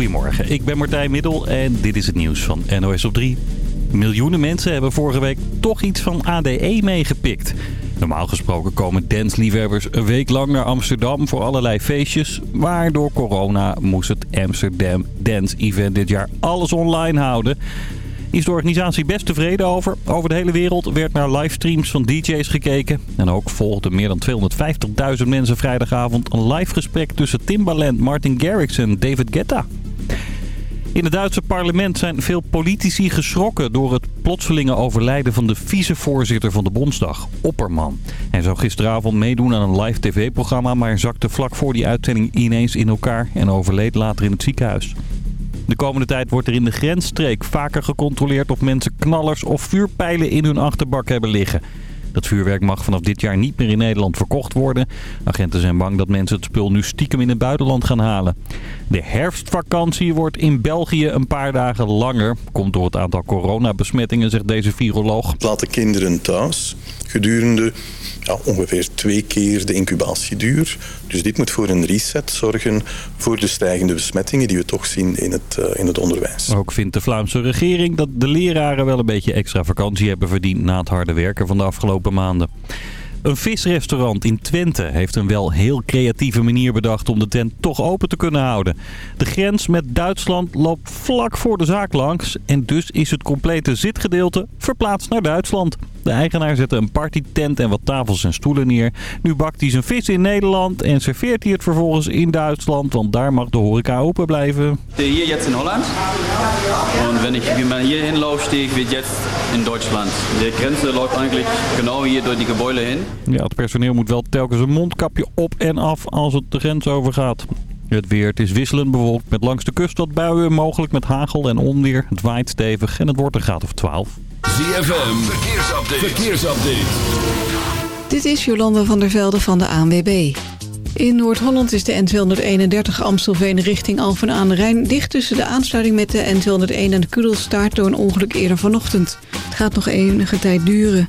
Goedemorgen, ik ben Martijn Middel en dit is het nieuws van NOS op 3. Miljoenen mensen hebben vorige week toch iets van ADE meegepikt. Normaal gesproken komen dansliefhebbers een week lang naar Amsterdam voor allerlei feestjes. Maar door corona moest het Amsterdam Dance Event dit jaar alles online houden. Is de organisatie best tevreden over. Over de hele wereld werd naar livestreams van DJ's gekeken. En ook volgden meer dan 250.000 mensen vrijdagavond een live gesprek tussen Timbaland, Martin Garrix en David Guetta. In het Duitse parlement zijn veel politici geschrokken door het plotselinge overlijden van de vicevoorzitter van de Bondsdag, Opperman. Hij zou gisteravond meedoen aan een live tv-programma, maar zakte vlak voor die uitzending ineens in elkaar en overleed later in het ziekenhuis. De komende tijd wordt er in de grensstreek vaker gecontroleerd of mensen knallers of vuurpijlen in hun achterbak hebben liggen. Dat vuurwerk mag vanaf dit jaar niet meer in Nederland verkocht worden. Agenten zijn bang dat mensen het spul nu stiekem in het buitenland gaan halen. De herfstvakantie wordt in België een paar dagen langer. Komt door het aantal coronabesmettingen, zegt deze viroloog. Laten kinderen thuis gedurende ja, ongeveer twee keer de incubatieduur. Dus dit moet voor een reset zorgen voor de stijgende besmettingen die we toch zien in het, uh, in het onderwijs. Ook vindt de Vlaamse regering dat de leraren wel een beetje extra vakantie hebben verdiend na het harde werken van de afgelopen maanden. Een visrestaurant in Twente heeft een wel heel creatieve manier bedacht om de tent toch open te kunnen houden. De grens met Duitsland loopt vlak voor de zaak langs en dus is het complete zitgedeelte verplaatst naar Duitsland. De eigenaar zette een partytent en wat tafels en stoelen neer. Nu bakt hij zijn vis in Nederland en serveert hij het vervolgens in Duitsland, want daar mag de horeca open blijven. Hier jetzt in Holland en wenn hierhin laufe, stehe ich wie jetzt in Duitsland. De Grenze loopt eigenlijk genau hier door die gebouwen heen. Ja, het personeel moet wel telkens een mondkapje op en af als het de grens overgaat. Het weer, het is wisselend bewolkt met langs de kust wat buien, mogelijk met hagel en onweer. Het waait stevig en het wordt een graad of 12. ZFM, verkeersupdate. verkeersupdate. Dit is Jolanda van der Velde van de ANWB. In Noord-Holland is de N231 Amstelveen richting Alphen aan de Rijn... dicht tussen de aansluiting met de N201 en de Kudelstaart... door een ongeluk eerder vanochtend. Het gaat nog enige tijd duren.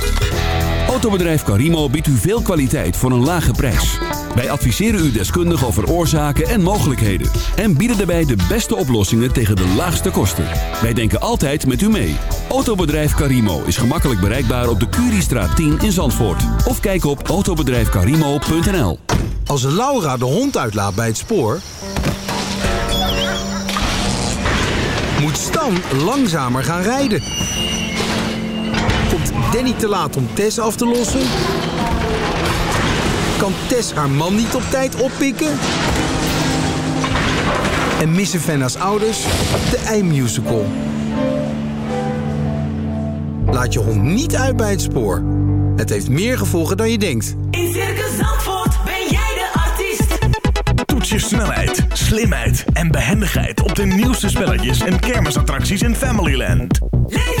Autobedrijf Carimo biedt u veel kwaliteit voor een lage prijs. Wij adviseren u deskundig over oorzaken en mogelijkheden. En bieden daarbij de beste oplossingen tegen de laagste kosten. Wij denken altijd met u mee. Autobedrijf Carimo is gemakkelijk bereikbaar op de Curiestraat 10 in Zandvoort. Of kijk op autobedrijfcarimo.nl Als Laura de hond uitlaat bij het spoor... moet Stan langzamer gaan rijden. Komt Danny te laat om Tess af te lossen? Kan Tess haar man niet op tijd oppikken? En missen Fenna's ouders de ei-musical? Laat je hond niet uit bij het spoor. Het heeft meer gevolgen dan je denkt. In Circus Zandvoort ben jij de artiest. Toets je snelheid, slimheid en behendigheid op de nieuwste spelletjes en kermisattracties in Familyland. Leef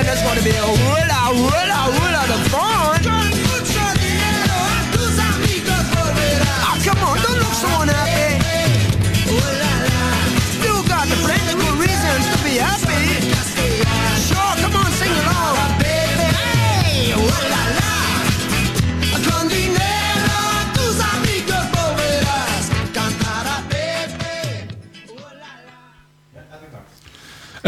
I just wanna be a willa, willa, willa.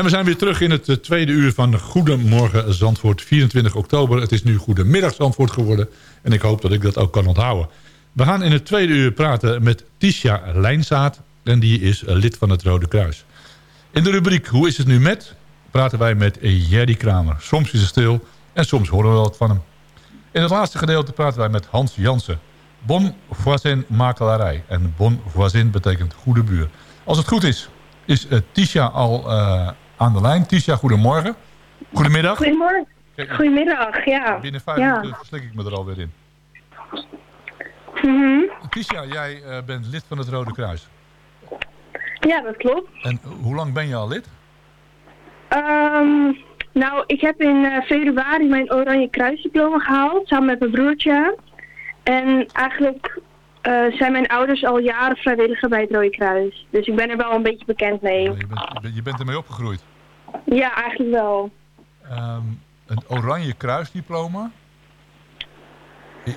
En we zijn weer terug in het eh, tweede uur van Goedemorgen Zandvoort, 24 oktober. Het is nu Goedemiddag Zandvoort geworden en ik hoop dat ik dat ook kan onthouden. We gaan in het tweede uur praten met Tisha Lijnzaad en die is eh, lid van het Rode Kruis. In de rubriek Hoe is het nu met? praten wij met Jerry Kramer. Soms is het stil en soms horen we wat van hem. In het laatste gedeelte praten wij met Hans Jansen. Bon voisin makelarij. En bon voisin betekent goede buur. Als het goed is, is eh, Tisha al eh, aan de lijn. Tisha, goedemorgen. Goedemiddag. Goedemorgen. Goedemiddag, ja. Binnen vijf ja. minuten verslik ik me er alweer in. Mhm. Tisha, jij eh, bent lid van het Rode Kruis. Ja, dat klopt. En hoe lang ben je al lid? Ehm, nou, ik heb in eh, februari mijn Oranje Kruisdiploma gehaald, samen met mijn broertje. En eigenlijk eh, zijn mijn ouders al jaren vrijwilliger bij het Rode Kruis. Dus ik ben er wel een beetje bekend mee. Je bent, je bent- je bent ermee opgegroeid. Ja, eigenlijk wel. Ehm, een Oranje Kruisdiploma.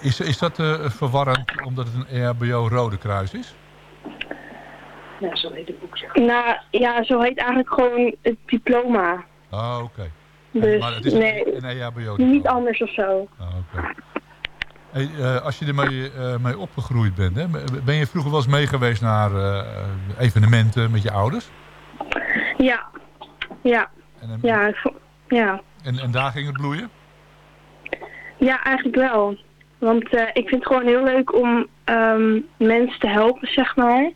Is, is dat eh, verwarrend omdat het een EHBO Rode Kruis is? Ja, zo heet het boekje. Nou, ja, zo heet eigenlijk gewoon het diploma. Ah, oké. Dus Maar het is nee, een EHBO niet anders of zo. Ah, oké. Hey, eh, als je ermee eh, mee opgegroeid bent, hè, ben je vroeger wel eens mee geweest naar eh, evenementen met je ouders? Ja, ja, En, en, ja, ik ja. en, en daar ging het bloeien? Ja, eigenlijk wel. Want eh, ik vind het gewoon heel leuk om ehm, mensen te helpen, zeg maar.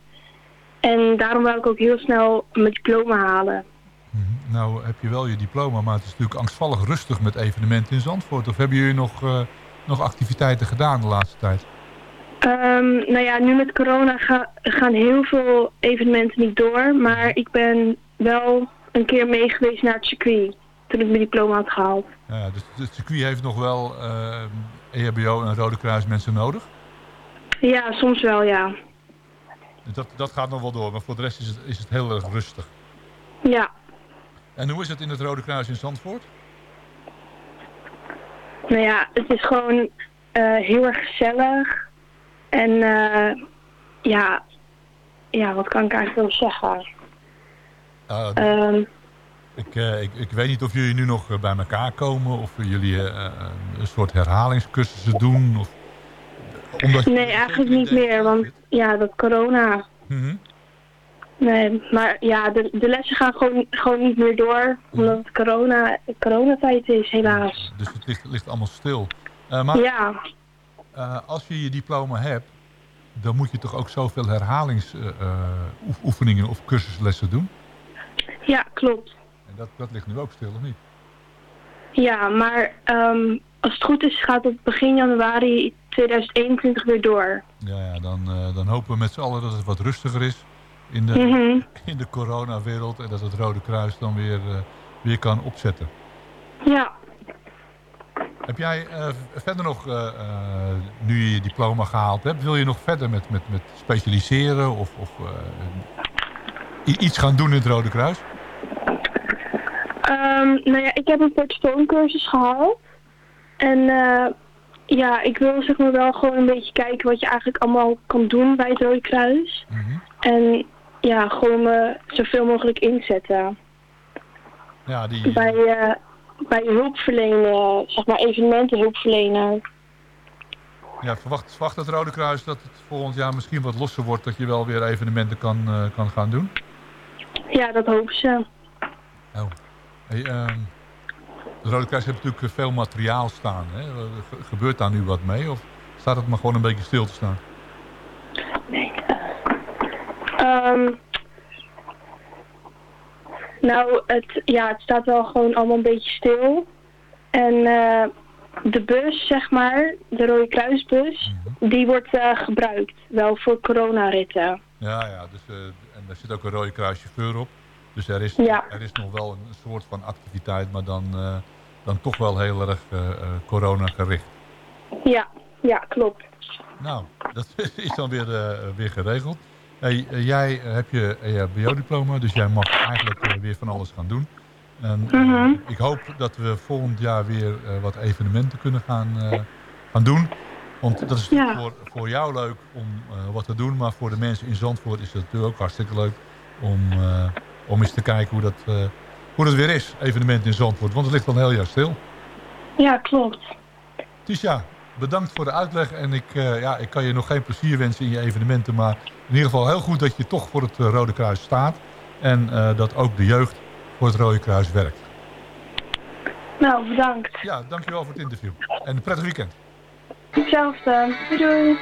En daarom wou ik ook heel snel mijn diploma halen. Nou heb je wel je diploma, maar het is natuurlijk angstvallig rustig met evenementen in Zandvoort. Of hebben jullie nog, eh, nog activiteiten gedaan de laatste tijd? Ehm, nou ja, nu met corona ga- gaan heel veel evenementen niet door. Maar ik ben wel een keer mee geweest naar het circuit. Toen ik mijn diploma had gehaald. Ja, dus het circuit heeft nog wel eh EHBO en Rode Kruis mensen nodig. Ja, soms wel, ja. Dat, dat gaat nog wel door, maar voor de rest is het, is het heel erg rustig. Ja, En hoe is het in het Rode Kruis in Zandvoort? nou ja, het is gewoon eh, heel erg gezellig. En eh, ja, ja, wat kan ik eigenlijk wel zeggen? Ah, Ehm, ik, eh, ik, ik weet niet of jullie nu nog eh, bij elkaar komen of jullie eh, eh, een soort herhalingscursussen doen. Of, omdat nee, eigenlijk niet meer, want ja, dat corona. Mhm. Nee, maar ja, de, de lessen gaan gewoon, gewoon niet meer door, omdat het corona, coronatijd is, helaas. Dus het ligt, ligt allemaal stil. Eh, maar Ja, eh, als je je diploma hebt, dan moet je toch ook zoveel herhalingsoefeningen of cursuslessen doen? Ja, klopt. En dat, dat ligt nu ook stil, of niet? Ja, maar ehm, als het goed is gaat het begin januari 2021 weer door. Ja, ja dan, eh, dan hopen we met z'n allen dat het wat rustiger is in de, Mhm. in de coronawereld. En dat het Rode Kruis dan weer, eh, weer kan opzetten. Ja, Heb jij eh, verder nog, nu je je diploma gehaald hebt, wil je nog verder met, met, met specialiseren of, of iets gaan doen in het Rode Kruis? Ehm, nou ja, ik heb een portfoncursus gehaald. En eh, ja, ik wil zeg maar wel gewoon een beetje kijken wat je eigenlijk allemaal kan doen bij het Rode Kruis. En ja, gewoon me zoveel mogelijk inzetten. Ja, die, Bij, eh bij hulpverlenen, zeg maar evenementen hulpverlenen. ja, verwacht, verwacht het Rode Kruis dat het volgend jaar misschien wat losser wordt, dat je wel weer evenementen kan, eh, kan gaan doen? Ja, dat hopen ze. Hey, ehm, het Rode Kruis heeft natuurlijk eh, veel materiaal staan. Hè? Eh, ge- Gebeurt daar nu wat mee of staat het maar gewoon een beetje stil te staan? Ehm, nou, het, ja, het staat wel gewoon allemaal een beetje stil. En eh, de bus, zeg maar, de Rode Kruisbus, die wordt gebruikt. Wel voor coronaritten. Ja, ja dus, eh, en daar zit ook een Rode Kruis chauffeur op. Dus er is, Ja. er is nog wel een soort van activiteit, maar dan, eh, dan toch wel heel erg eh, eh, corona gericht. Ja, ja, klopt. Nou, dat is dan weer, weer geregeld. Hey, jij hebt je EHBO-diploma, dus jij mag eigenlijk weer van alles gaan doen. En, Mhm. ik hoop dat we volgend jaar weer wat evenementen kunnen gaan, gaan doen. Want dat is Ja. voor, voor jou leuk om wat te doen, maar voor de mensen in Zandvoort is het natuurlijk ook hartstikke leuk om, om eens te kijken hoe dat, eh, hoe dat weer is, evenement in Zandvoort. Want het ligt al een heel jaar stil. Ja, klopt. Tisha, bedankt voor de uitleg. En ik, eh, ja, ik kan je nog geen plezier wensen in je evenementen. Maar in ieder geval heel goed dat je toch voor het eh, Rode Kruis staat. En dat ook de jeugd voor het Rode Kruis werkt. Nou, bedankt. Ja, dankjewel voor het interview. En een prettig weekend. Hetzelfde. Doei doei.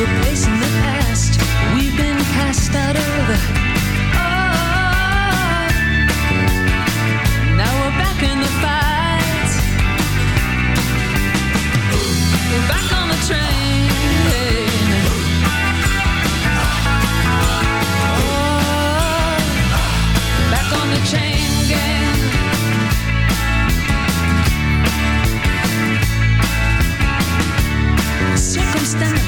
In the past we've been cast out of. Oh, now we're back in the fight. We're back on the train. Oh, back on the chain gang. Circumstance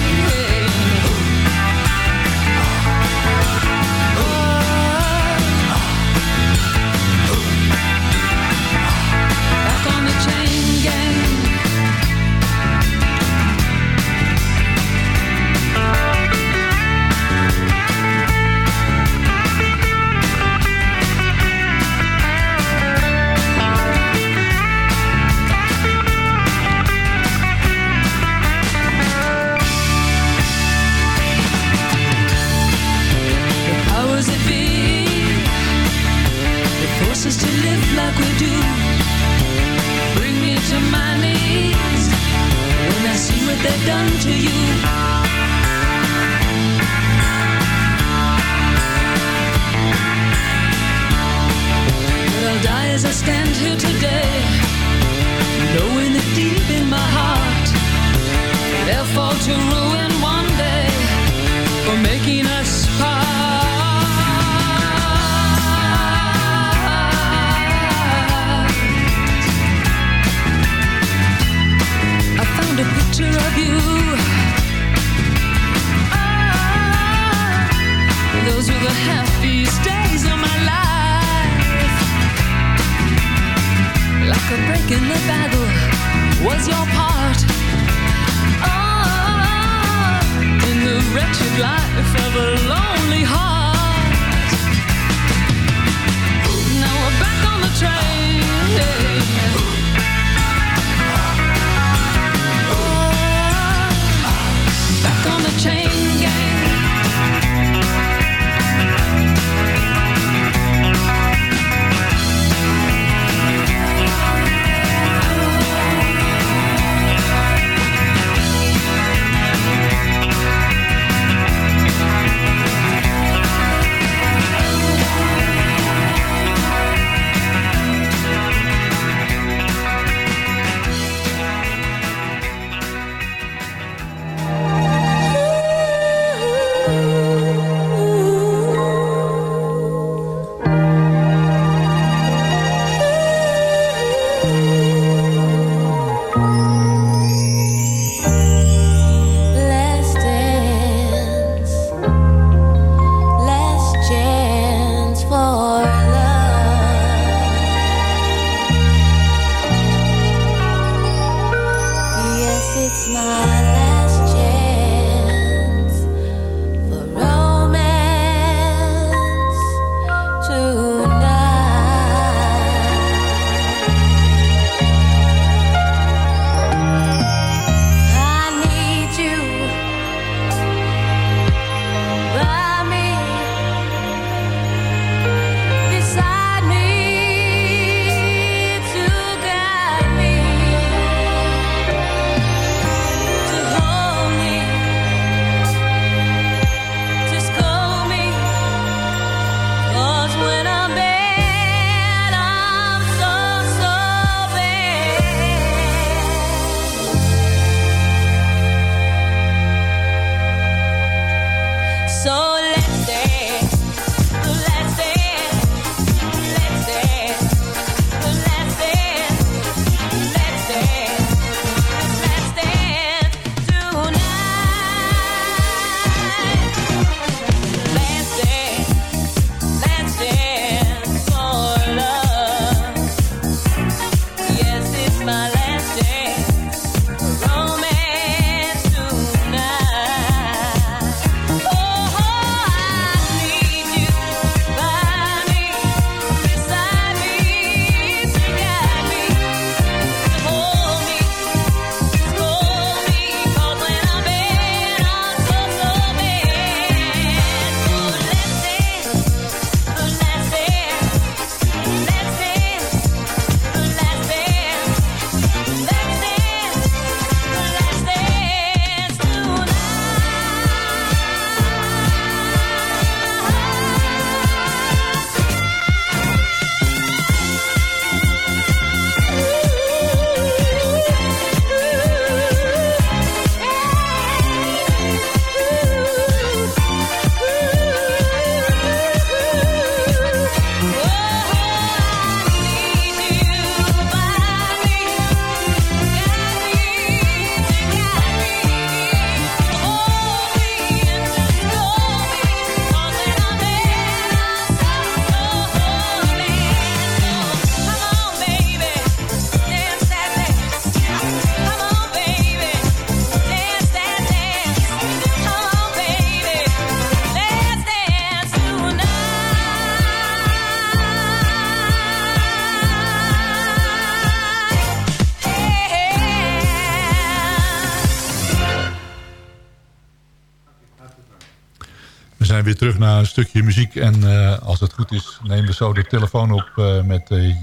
terug naar een stukje muziek. En eh, als het goed is, nemen we zo de telefoon op eh, met eh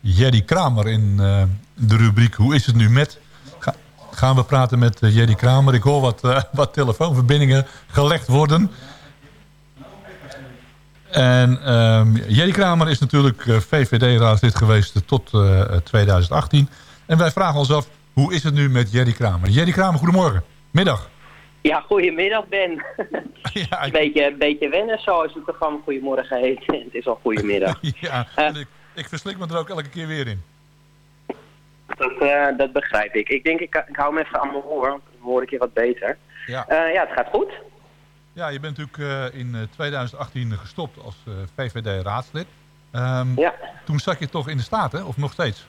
Jerry Kramer in de rubriek Hoe is het nu met? Ga- gaan we praten met Jerry Kramer. Ik hoor wat, wat telefoonverbindingen gelegd worden. En ehm, Jerry Kramer is natuurlijk VVD-raadslid geweest tot eh, 2018. En wij vragen ons af, hoe is het nu met Jerry Kramer? Jerry Kramer, goedemorgen. Middag. Ja, goedemiddag Ben. een, beetje, een beetje wennen zo als het programma Goedemorgen heet. het is al goedemiddag. Ja, en ik, ik verslik me er ook elke keer weer in. dat, eh, dat begrijp ik. Ik denk, ik, ik hou hem even aan mijn oor, want dan hoor ik je wat beter. Ja. Eh, ja, het gaat goed. Ja, je bent natuurlijk eh, in eh, 2018 gestopt als eh, VVD-raadslid. Ehm, Ja. Toen zat je toch in de Staten, of nog steeds?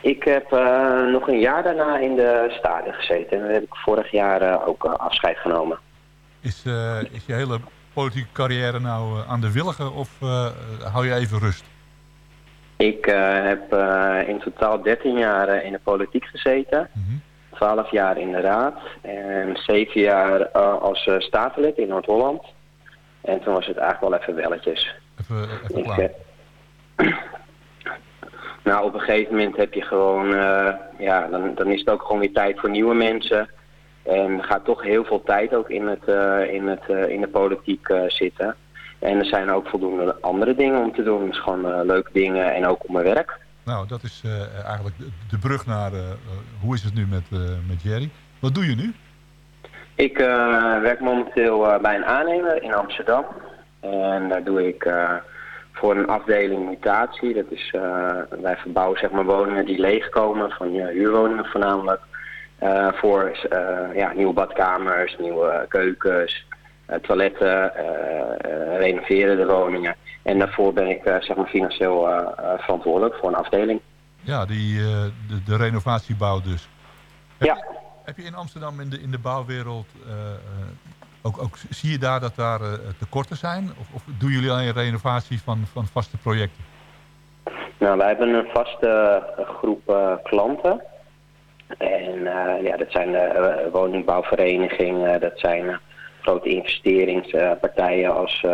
Ik heb eh, nog een jaar daarna in de Staten gezeten. En daar heb ik vorig jaar eh, ook eh, afscheid genomen. Is, is je hele politieke carrière nou aan de willige of hou je even rust? Ik heb in totaal 13 jaar in de politiek gezeten. 12 jaar in de raad. En 7 jaar als statenlid in Noord-Holland. En toen was het eigenlijk wel even welletjes. Even, even klaar. Nou, op een gegeven moment heb je gewoon, eh, ja, dan, dan is het ook gewoon weer tijd voor nieuwe mensen. En er gaat toch heel veel tijd ook in, het, eh, in, het, eh, in de politiek zitten. En er zijn ook voldoende andere dingen om te doen. Dus gewoon leuke dingen en ook op mijn werk. Nou, dat is eigenlijk de, brug naar hoe is het nu met, met Jerry. Wat doe je nu? Ik werk momenteel bij een aannemer in Amsterdam. En daar doe ik voor een afdeling mutatie. Dat is, eh, wij verbouwen zeg maar, woningen die leegkomen, van huurwoningen voornamelijk. eh, voor eh, ja, nieuwe badkamers, nieuwe keukens, toiletten, renoveren de woningen. En daarvoor ben ik zeg maar, financieel verantwoordelijk voor een afdeling. Ja, die, de, de renovatiebouw dus. Ja. Heb je in Amsterdam in de, in de bouwwereld, ook, ook, zie je daar dat daar eh, tekorten zijn? Of, of doen jullie alleen renovatie van, van vaste projecten? Nou, wij hebben een vaste eh, groep eh, klanten. En ja, dat zijn woningbouwverenigingen, dat zijn grote investeringspartijen als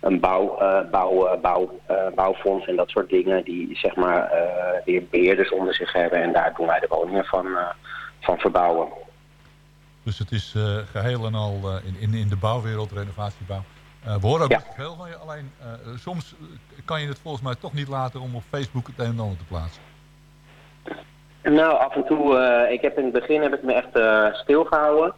een bouw, bouw, bouw, bouwfonds en dat soort dingen die zeg maar weer beheerders onder zich hebben en daar doen wij de woningen van, van verbouwen. Dus het is eh, geheel en al eh, in, in, in de bouwwereld, renovatiebouw. Eh, we horen ook veel van je, alleen soms kan je het volgens mij toch niet laten om op Facebook het een en ander te plaatsen. Nou, af en toe, ik heb in het begin heb ik me echt eh, stilgehouden.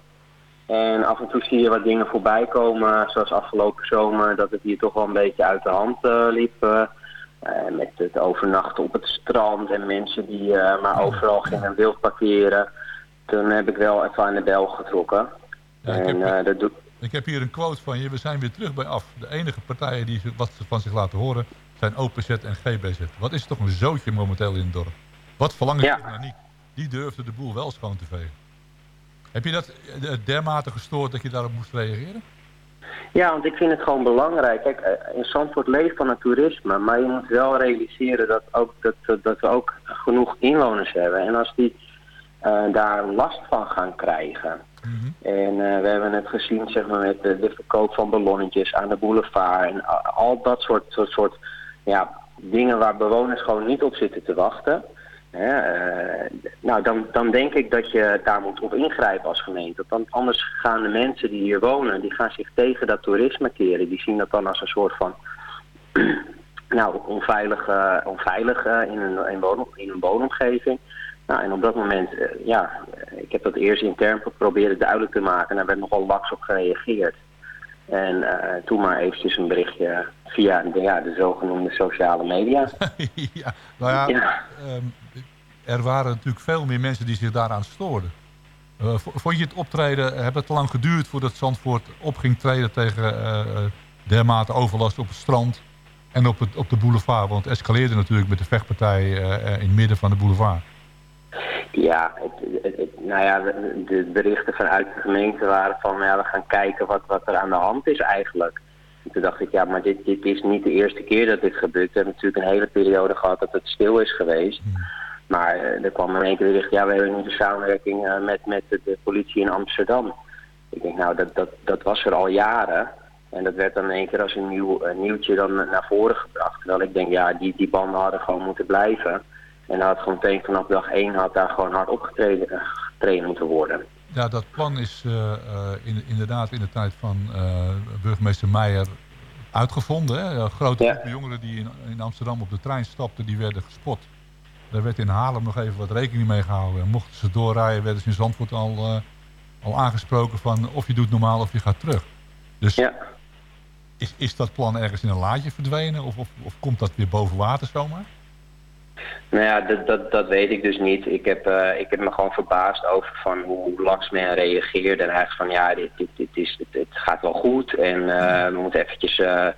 En af en toe zie je wat dingen voorbij komen, zoals afgelopen zomer, dat het hier toch wel een beetje uit de hand liep. met het overnachten op het strand en mensen die maar overal gingen wild parkeren. Toen heb ik wel even aan de bel getrokken. en eh, dat doe Ik heb hier een quote van je. We zijn weer terug bij af. De enige partijen die wat van zich laten horen zijn OPZ en GBZ. Wat is toch een zootje momenteel in het dorp? Wat verlangen ze nou niet? Die durfde de boel wel schoon te vegen. Heb je dat eh, dermate gestoord dat je daarop moest reageren? Ja, want ik vind het gewoon belangrijk. Kijk, eh, in Zandvoort leeft van het toerisme, maar je moet wel realiseren dat, ook, dat, dat- we ook genoeg inwoners hebben. En als die eh, daar last van gaan krijgen. En eh, we hebben het gezien zeg maar, met de, de verkoop van ballonnetjes aan de boulevard en al dat soort, soort, soort ja, dingen waar bewoners gewoon niet op zitten te wachten. Hè, eh, nou, dan, dan denk ik dat je daar moet op ingrijpen als gemeente. Want anders gaan de mensen die hier wonen, die gaan zich tegen dat toerisme keren. Die zien dat dan als een soort van nou, onveilig, eh, onveilig eh, in, een, in, woon, in een woonomgeving. Nou, en op dat moment, eh, ja, eh, ik heb dat eerst intern proberen duidelijk te maken. En daar werd nogal laks op gereageerd. En eh, toen maar eventjes een berichtje via de, ja, de zogenoemde sociale media. ja, nou ja, Ja. ehm, er waren natuurlijk veel meer mensen die zich daaraan stoorden. Eh, vond je het optreden, heb het te lang geduurd voordat Zandvoort op ging treden tegen eh, eh, dermate overlast op het strand en op, het, op de boulevard? Want het escaleerde natuurlijk met de vechtpartij eh, eh, in het midden van de boulevard. Ja, het, het- het- nou ja, de, berichten vanuit de gemeente waren van ja, we gaan kijken wat, wat er aan de hand is eigenlijk. En toen dacht ik, ja, maar dit, dit is niet de eerste keer dat dit gebeurt. We hebben natuurlijk een hele periode gehad dat het stil is geweest. Maar eh, er kwam in één keer bericht, ja, we hebben nu de samenwerking eh, met, met de, de politie in Amsterdam. Ik denk, nou, dat, dat, dat was er al jaren. En dat werd dan in één keer als een nieuw een nieuwtje dan naar voren gebracht. Terwijl ik denk, ja, die, die banden hadden gewoon moeten blijven. En daar had gewoon meteen vanaf dag één had daar gewoon hard opgetreden eh, getraind moeten worden. Ja, dat plan is eh, eh, in, inderdaad in de tijd van burgemeester Meijer uitgevonden. Hè? Grote Ja. groep jongeren die in, in Amsterdam op de trein stapten, die werden gespot. Daar werd in Haarlem nog even wat rekening mee gehouden. En mochten ze doorrijden, werden ze in Zandvoort al, al aangesproken van of je doet normaal of je gaat terug. Dus is, is dat plan ergens in een laadje verdwenen of, of, of komt dat weer boven water zomaar? Nou ja, dat, dat, dat weet ik dus niet. Ik heb, eh, ik heb me gewoon verbaasd over van hoe Laks men reageerde. En eigenlijk van ja, dit, dit, dit is, het, het gaat wel goed. En eh, we moeten eventjes eh,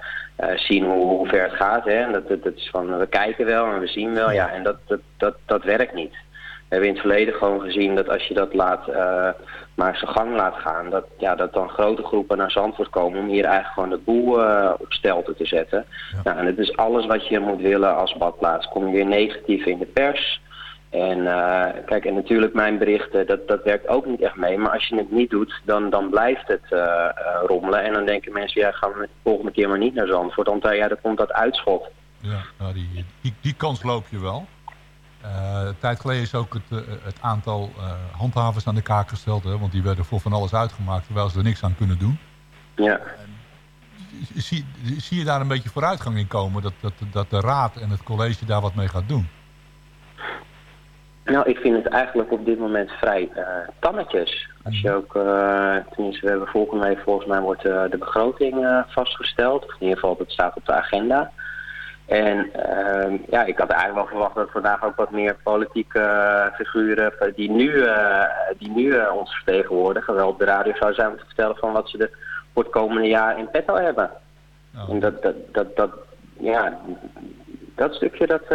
zien hoe, hoe ver het gaat. Hè. En dat, dat, dat is van we kijken wel en we zien wel. Ja, en dat, dat, dat, dat werkt niet. We hebben in het verleden gewoon gezien dat als je dat laat, eh, maar zijn gang laat gaan, dat, ja, dat dan grote groepen naar Zandvoort komen om hier eigenlijk gewoon de boel eh, op stelte te zetten. Nou, en het is alles wat je moet willen als badplaats. Kom je weer negatief in de pers. En eh, kijk, en natuurlijk mijn berichten, dat, dat werkt ook niet echt mee. Maar als je het niet doet, dan, dan blijft het rommelen. En dan denken mensen, ja, gaan we de volgende keer maar niet naar Zandvoort. Want ja, dan komt dat uitschot. Ja, nou, die, die, die kans loop je wel. Eh, een tijd geleden is ook het, eh, het aantal eh, handhavers aan de kaak gesteld. Hè, want die werden voor van alles uitgemaakt terwijl ze er niks aan kunnen doen. Ja. Zie, zie je daar een beetje vooruitgang in komen? Dat, dat, dat de raad en het college daar wat mee gaat doen? Nou, ik vind het eigenlijk op dit moment vrij eh tannetjes. Als je ook, eh, tenminste, we hebben volgende week volgens mij wordt de begroting vastgesteld. Of in ieder geval, dat staat op de agenda. En ehm, ja, ik had eigenlijk wel verwacht dat vandaag ook wat meer politieke eh, figuren eh, die nu, eh, die nu ons vertegenwoordigen, wel op de radio zou zijn om te vertellen van wat ze er voor het komende jaar in petto hebben. En dat, dat, dat, dat, ja, dat stukje dat,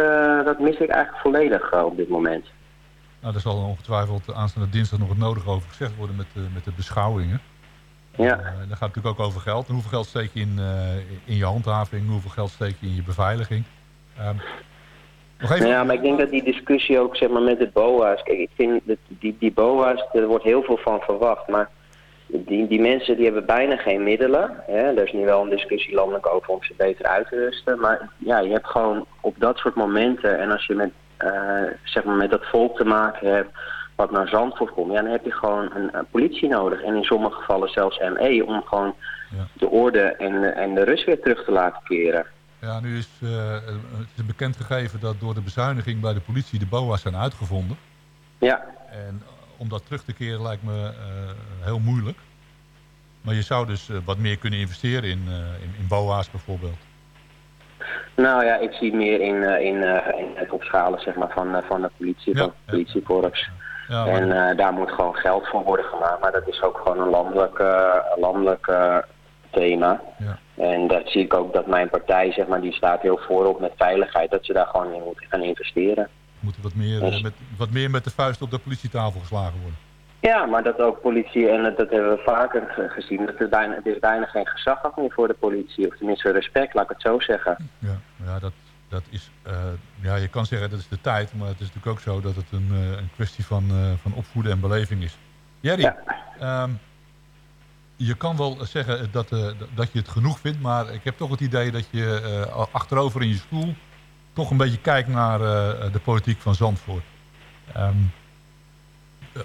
dat mis ik eigenlijk volledig op dit moment. Nou, er zal ongetwijfeld aanstaande dinsdag nog het nodige over gezegd worden met, de- met de beschouwingen. Ja. Eh, dat gaat natuurlijk ook over geld. En hoeveel geld steek je in, eh, in je handhaving? Hoeveel geld steek je in je beveiliging? Ehm, nog even... Ja, maar ik denk dat die discussie ook zeg maar, met de BOA's... Kijk, ik vind dat die, die BOA's, er wordt heel veel van verwacht. Maar die, die mensen die hebben bijna geen middelen. Hè? Er is nu wel een discussie landelijk over om ze beter uit te rusten. Maar ja, je hebt gewoon op dat soort momenten... en als je met, eh, zeg maar met dat volk te maken hebt wat naar Zandvoort komt... Ja, dan heb je gewoon een, een politie nodig. En in sommige gevallen zelfs ME om gewoon de orde en, en de rust weer terug te laten keren. Ja, nu is eh, het is bekendgegeven dat door de bezuiniging bij de politie de BOA's zijn uitgevonden. Ja. En om dat terug te keren lijkt me eh, heel moeilijk. Maar je zou dus eh, wat meer kunnen investeren in, in, in BOA's bijvoorbeeld. Nou ja, ik zie meer in, in, in het opschalen zeg maar, van, van de politie, van het politiekorps. Ja, maar- en eh, daar moet gewoon geld voor worden gemaakt. Maar dat is ook gewoon een landelijk, eh, landelijk eh, thema. Ja. En dat zie ik ook dat mijn partij, zeg maar, die staat heel voorop met veiligheid. Dat ze daar gewoon in moeten gaan investeren. Moet er wat meer, eh, met, wat meer met de vuist op de politietafel geslagen worden. Ja, maar dat ook politie, en dat, hebben we vaker ge- gezien, dat er bijna, er is bijna geen gezag meer voor de politie. Of tenminste respect, laat ik het zo zeggen. Ja, ja dat, dat is, eh, ja, je kan zeggen dat is de tijd, maar het is natuurlijk ook zo dat het een, eh, een kwestie van, eh, van opvoeden en beleving is. Jerry, ehm, je kan wel zeggen dat, dat je het genoeg vindt, maar ik heb toch het idee dat je achterover in je stoel toch een beetje kijkt naar de politiek van Zandvoort. Ehm,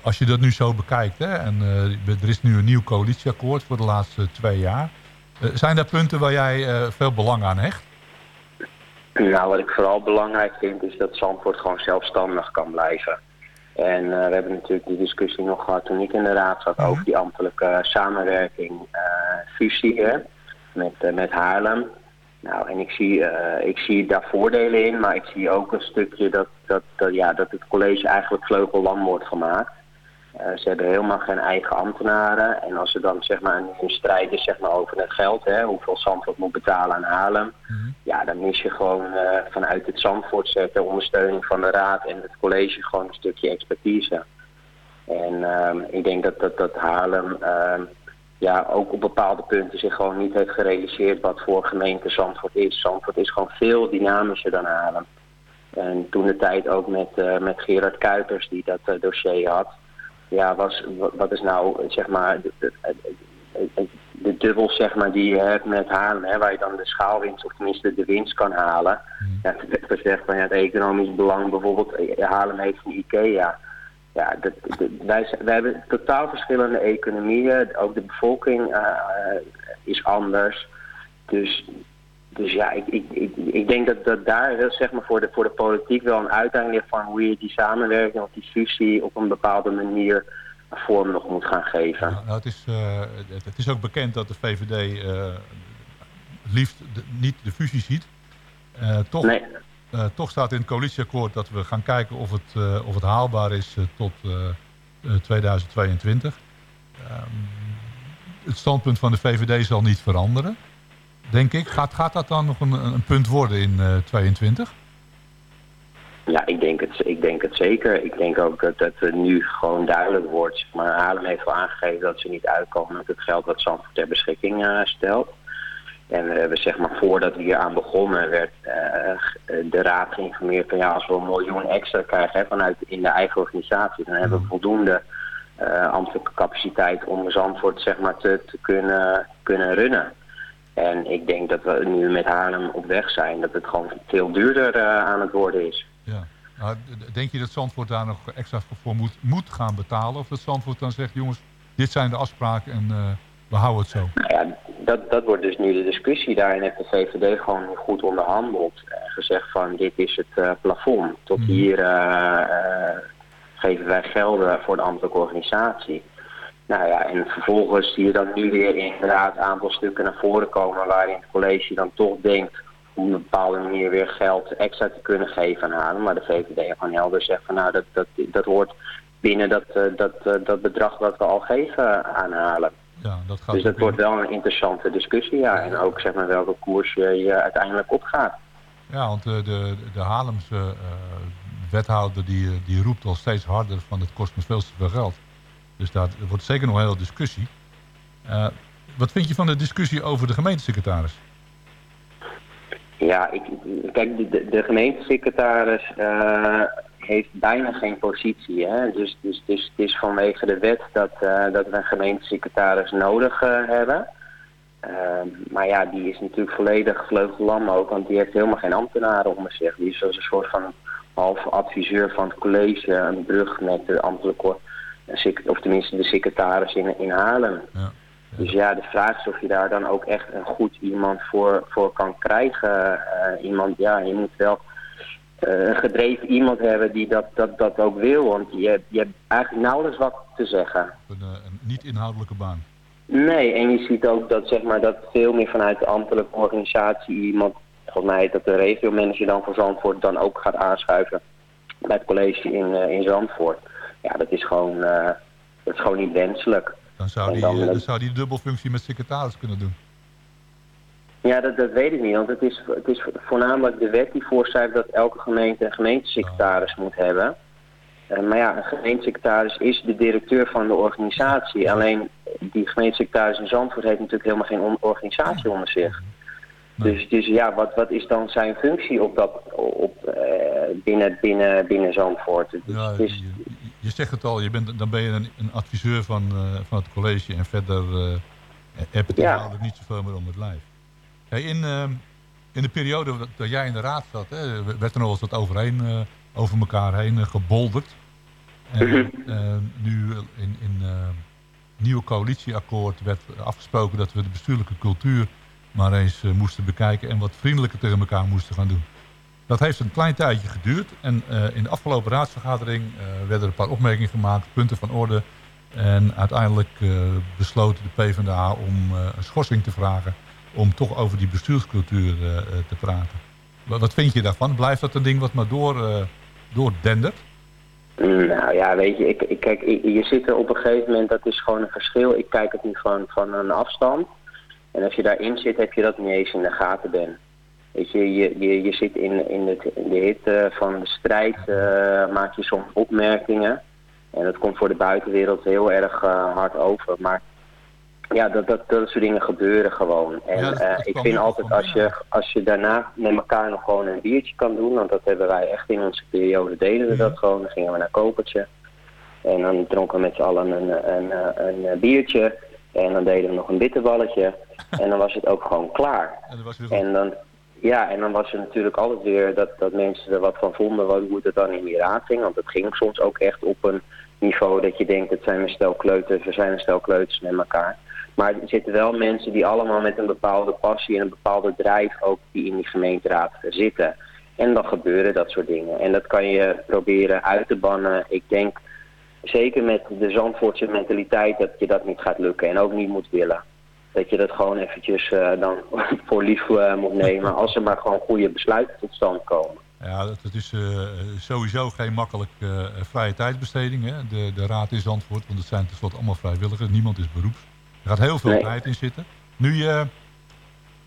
als je dat nu zo bekijkt, hè, en er is nu een nieuw coalitieakkoord voor de laatste twee jaar. Zijn er punten waar jij veel belang aan hecht? Nou, wat ik vooral belangrijk vind is dat Zandvoort gewoon zelfstandig kan blijven. En eh, we hebben natuurlijk die discussie nog gehad toen ik in de raad zat over die ambtelijke samenwerking, eh, fusie hè, met, eh, met Haarlem. Nou, en ik zie, eh, ik zie daar voordelen in, maar ik zie ook een stukje dat, dat, dat, ja, dat het college eigenlijk vleugellam wordt gemaakt. Eh, ze hebben helemaal geen eigen ambtenaren. En als er dan zeg maar, een, strijd is zeg maar, over het geld, hè, hoeveel Zandvoort moet betalen aan Haarlem. Ja, dan mis je gewoon eh, vanuit het Zandvoort zetten ondersteuning van de raad en het college gewoon een stukje expertise. En ehm, ik denk dat, dat, dat Haarlem ehm, ja, ook op bepaalde punten zich gewoon niet heeft gerealiseerd wat voor gemeente Zandvoort is. Zandvoort is gewoon veel dynamischer dan Haarlem. En toen de tijd ook met, eh, met Gerard Kuipers die dat dossier had. Ja, was, wat, is nou zeg maar de- de- de dubbel zeg maar, die je hebt met Haarlem, hè, waar je dan de schaalwinst of tenminste de winst kan halen. Ja, het werd gezegd van ja, het economisch belang, bijvoorbeeld eh, Haarlem heeft een IKEA. Ja, dat, dat- wij, wij hebben totaal verschillende economieën. Ook de bevolking eh, eh, is anders. Dus, dus ja, ik, ik, ik, ik denk dat, dat daar zeg maar, voor, de, voor de politiek wel een uitdaging ligt van hoe je die samenwerking of die fusie op een bepaalde manier vorm nog moet gaan geven. Nou, het, is, eh, het, het is ook bekend dat de VVD eh, liefst de- niet de fusie ziet. Eh, toch, Nee. toch staat in het coalitieakkoord dat we gaan kijken of het, of het haalbaar is tot eh, eh, 2022. Ehm, het standpunt van de VVD zal niet veranderen, denk ik. Gaat, gaat dat dan nog een, een punt worden in eh 22? Ja, ik denk, het, ik denk het zeker. Ik denk ook dat het nu gewoon duidelijk wordt. Maar Haarlem heeft wel aangegeven dat ze niet uitkomen met het geld wat Zandvoort ter beschikking eh, stelt. En we hebben zeg maar voordat we hier aan begonnen werd eh, de raad geïnformeerd van ja, als we een miljoen extra krijgen hè, vanuit in de eigen organisatie, dan hebben we voldoende eh, ambtelijke capaciteit om Zandvoort zeg maar te, te kunnen, kunnen runnen. En ik denk dat we nu met Haarlem op weg zijn, dat het gewoon veel duurder eh, aan het worden is. Ja. Nou, denk je dat Zandvoort daar nog extra voor moet, moet gaan betalen? Of dat Zandvoort dan zegt, jongens, dit zijn de afspraken en eh, we houden het zo? Nou ja, dat, dat wordt dus nu de discussie. Daarin heeft de VVD gewoon goed onderhandeld. En gezegd van dit is het eh, plafond. Tot hier eh, eh, geven wij gelden voor de ambtelijke organisatie. Nou ja, en vervolgens zie je dan nu weer inderdaad een aantal stukken naar voren komen... waarin het college dan toch denkt op een bepaalde manier weer geld extra te kunnen geven aan Haarlem. Maar de VVD van Helder zegt van nou, dat, dat, dat hoort binnen dat, eh, dat, eh, dat bedrag dat we al geven aan Haarlem. Ja, dat gaat Dus dat wordt wel een interessante discussie, ja. En ook zeg maar welke koers je, je uiteindelijk opgaat. Ja, want eh, de, de Haarlemse eh, wethouder die, die roept al steeds harder van het kost me veel te veel geld. Dus daar wordt zeker nog een hele discussie. Eh, wat vind je van de discussie over de gemeentesecretaris? Ja, ik, kijk, de, de- gemeentesecretaris eh, heeft bijna geen positie. Hè? Dus, dus, dus het is vanwege de wet dat, eh, dat we een gemeentesecretaris nodig hebben. Maar ja, die is natuurlijk volledig vleugellam ook, want die heeft helemaal geen ambtenaren onder zich. Die is als een soort van halve adviseur van het college, een brug met de ambtelijke, of tenminste de secretaris in, in Haarlem. Dus ja, de vraag is of je daar dan ook echt een goed iemand voor, voor kan krijgen. Eh, iemand, ja, je moet wel eh, een gedreven iemand hebben die dat, dat, dat ook wil. Want je, hebt- je hebt eigenlijk nauwelijks wat te zeggen. Een, eh, een niet-inhoudelijke baan. Nee, en je ziet ook dat, zeg maar, dat veel meer vanuit de ambtelijke organisatie iemand, volgens mij dat de regiomanager dan van Zandvoort, dan ook gaat aanschuiven bij het college in, in Zandvoort. Ja, dat is gewoon, eh, dat is gewoon niet wenselijk. Dan zou die, dan- eh, dan zou die dubbelfunctie met secretaris kunnen doen. Ja, dat, dat weet ik niet, want het is, het is voornamelijk de wet die voorschrijft dat elke gemeente een gemeentesecretaris moet hebben. Eh, maar ja, een gemeentesecretaris is de directeur van de organisatie. Alleen die gemeentesecretaris in Zandvoort heeft natuurlijk helemaal geen on- organisatie onder zich. Dus, dus ja, wat, wat is dan zijn functie op dat, op, binnen, binnen, binnen Zandvoort? Ja, het is- je, zegt het al, je bent, dan ben je een, een adviseur van, eh, van het college en verder eh heb het Ja. niet zoveel meer om het lijf. Hey, in, ehm, in de periode dat, jij in de raad zat, hè, werd er nog eens wat overheen, eh, over elkaar heen eh, gebolderd. En eh, nu in, in eh, nieuwe coalitieakkoord werd afgesproken dat we de bestuurlijke cultuur maar eens eh, moesten bekijken en wat vriendelijker tegen elkaar moesten gaan doen. Dat heeft een klein tijdje geduurd. En eh, in de afgelopen raadsvergadering eh, werden er een paar opmerkingen gemaakt, punten van orde. En uiteindelijk eh, besloot de PvdA om een schorsing te vragen om toch over die bestuurscultuur te praten. Wat, vind je daarvan? Blijft dat een ding wat maar door, doordendert? Nou ja, weet je, ik, ik, kijk, je je zit er op een gegeven moment, dat is gewoon een verschil. Ik kijk het nu van, van een afstand. En als je daarin zit, heb je dat niet eens in de gaten ben. Weet je, je, je, je zit in, in, het, in de hitte van de strijd, eh, maak je soms opmerkingen. En dat komt voor de buitenwereld heel erg eh, hard over. Maar ja, dat, dat, dat soort dingen gebeuren gewoon. En Ja, eh, ik vind altijd als je, als je daarna met elkaar nog gewoon een biertje kan doen, want dat hebben wij echt in onze periode deden we dat gewoon. Dan gingen we naar Kopertje. En dan dronken we met z'n allen een, een, een, een biertje. En dan deden we nog een bitterballetje. en dan was het ook gewoon klaar. En dan was En dan, ja, en dan was er natuurlijk altijd weer dat, dat mensen er wat van vonden wat- hoe het dan in raad ging. Want het ging soms ook echt op een niveau dat je denkt, het zijn een stel kleuters, we zijn een stel kleuters met elkaar. Maar er zitten wel mensen die allemaal met een bepaalde passie en een bepaalde drijf ook die in die gemeenteraad zitten. En dan gebeuren dat soort dingen. En dat kan je proberen uit te bannen. Ik denk zeker met de Zandvoortse mentaliteit dat je dat niet gaat lukken en ook niet moet willen. Dat je dat gewoon eventjes eh, dan voor lief eh, moet nemen als er maar gewoon goede besluiten tot stand komen. Ja, het is eh, sowieso geen makkelijk eh, vrije tijdsbesteding, hè? De, de raad is antwoord, want het zijn tenslotte allemaal vrijwilligers. Niemand is beroeps. Er gaat heel veel Nee. tijd in zitten. Nu je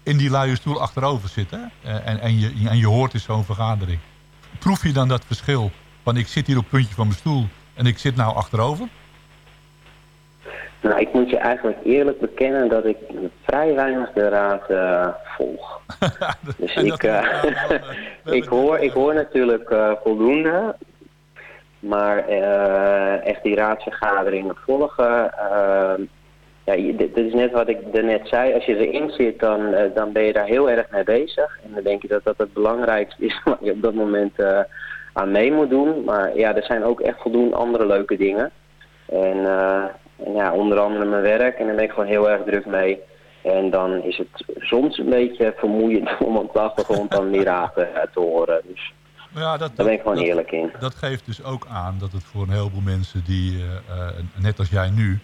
in die luie stoel achterover zit hè? en, en, je, en je hoort in zo'n vergadering. Proef je dan dat verschil van ik zit hier op het puntje van mijn stoel en ik zit nou achterover? Nou, ik moet je eigenlijk eerlijk bekennen dat ik vrij weinig de raad eh, volg. dus ik, eh, ik, hoor, ik hoor natuurlijk eh, voldoende. Maar eh, echt die raadsvergaderingen volgen. eh, ja, dit, is net wat ik net zei. Als je erin zit, dan, eh, dan ben je daar heel erg mee bezig. En dan denk je dat dat het belangrijkste is wat je op dat moment eh, aan mee moet doen. Maar ja, er zijn ook echt voldoende andere leuke dingen. En, eh, en ja, onder andere mijn werk. En daar ben ik gewoon heel erg druk mee. En dan is het soms een beetje vermoeiend om op de achtergrond dan raad eh, te horen. Dus ja, dat, daar ben ik gewoon dat- eerlijk in. Dat geeft dus ook aan dat het voor een heleboel mensen die, eh, eh, net als jij nu,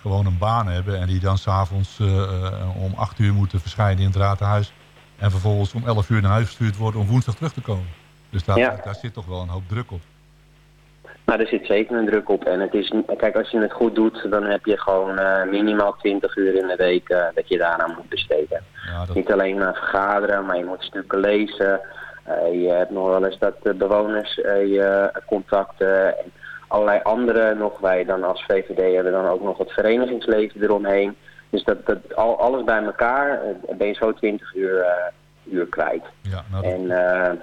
gewoon een baan hebben. En die dan s'avonds uh, om acht uur moeten verschijnen in het raadhuis. En vervolgens om elf uur naar huis gestuurd worden om woensdag terug te komen. Dus daar, Ja. daar zit toch wel een hoop druk op. Maar er zit zeker een druk op. En het is, kijk, als je het goed doet, dan heb je gewoon eh, minimaal 20 uur in de week eh, dat je daaraan moet besteden. Ja, dat, Niet alleen maar vergaderen, maar je moet stukken lezen. Eh, je hebt nog wel eens dat bewoners je contacten en allerlei andere nog. Wij dan als VVD hebben dan ook nog het verenigingsleven eromheen. Dus dat, dat al, alles bij elkaar ben je zo 20 uur, uur kwijt. ja, nou, dat- En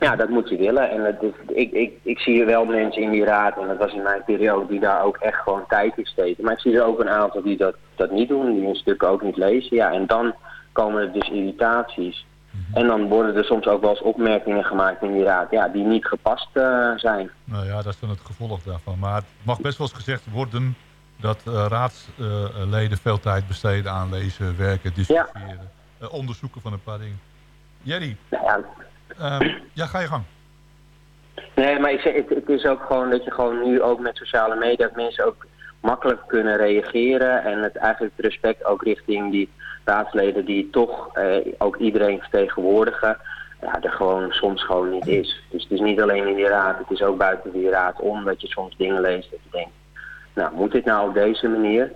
ja, dat moet je willen. En het is, ik, ik, ik zie er wel mensen in die raad, en dat was in mijn periode, die daar ook echt gewoon tijd in steken. Maar ik zie er ook een aantal die dat, dat niet doen, die hun stukken ook niet lezen. Ja, en dan komen er dus irritaties. En dan worden er soms ook wel eens opmerkingen gemaakt in die raad, ja, die niet gepast eh, zijn. nou ja, dat is dan het gevolg daarvan. Maar het mag best wel eens gezegd worden dat eh, raadsleden veel tijd besteden aan lezen, werken, discussiëren. eh, onderzoeken van een paar dingen. Jerry, Nou ja, ja, ga je gang. Nee, maar ik zeg, het, het is ook gewoon dat je gewoon nu ook met sociale media dat mensen ook makkelijk kunnen reageren en het eigenlijk respect ook richting die raadsleden die toch eh, ook iedereen vertegenwoordigen, ja, er gewoon soms gewoon niet is. Dus het is niet alleen in die raad, het is ook buiten die raad om dat je soms dingen leest dat je denkt, nou moet dit nou op deze manier?